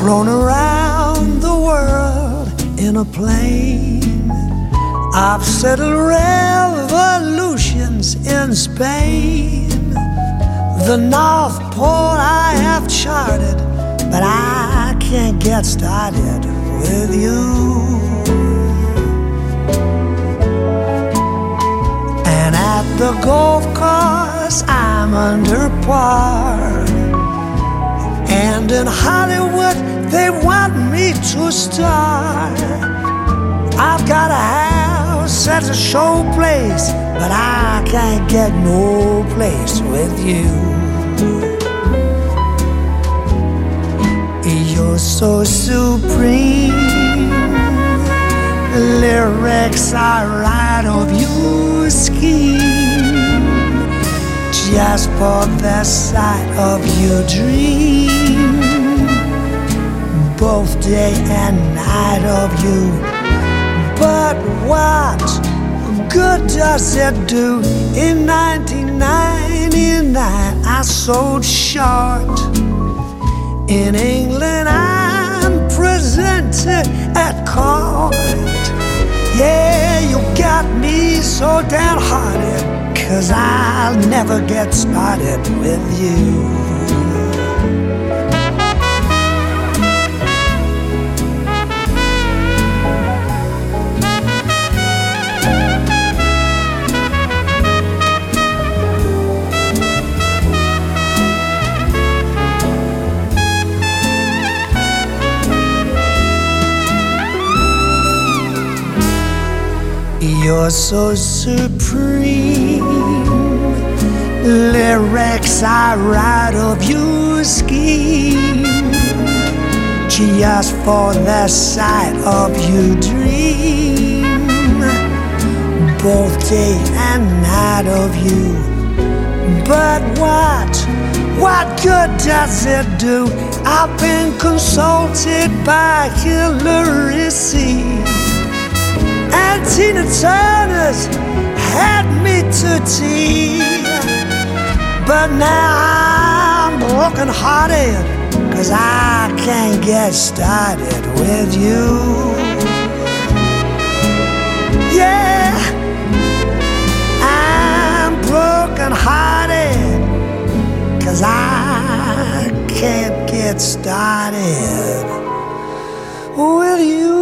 flown around the world in a plane. I've settled revolutions in Spain. The North Pole I have charted, but I can't get started with you. And at the golf course, I'm under par. And in Hollywood, they want me to star. I've got a house at a show place, but I can't get no place with you. You're so supreme. Lyrics are right of your scheme. Just for the sight of your dream. Both day and night of you. But what good does it do? In 1999, I sold short. In England, I'm presented at court. Yeah, you got me so downhearted, cause I'll never get started with you. You're so supreme. Lyrics I write of your scheme. Just for the sight of your dream. Both day and night of you. But what, what good does it do? I've been consulted by Hillary C. And Tina Turner's had me to tea. But now I'm broken hearted, cause I can't get started with you. Yeah, I'm broken hearted, cause I can't get started with you.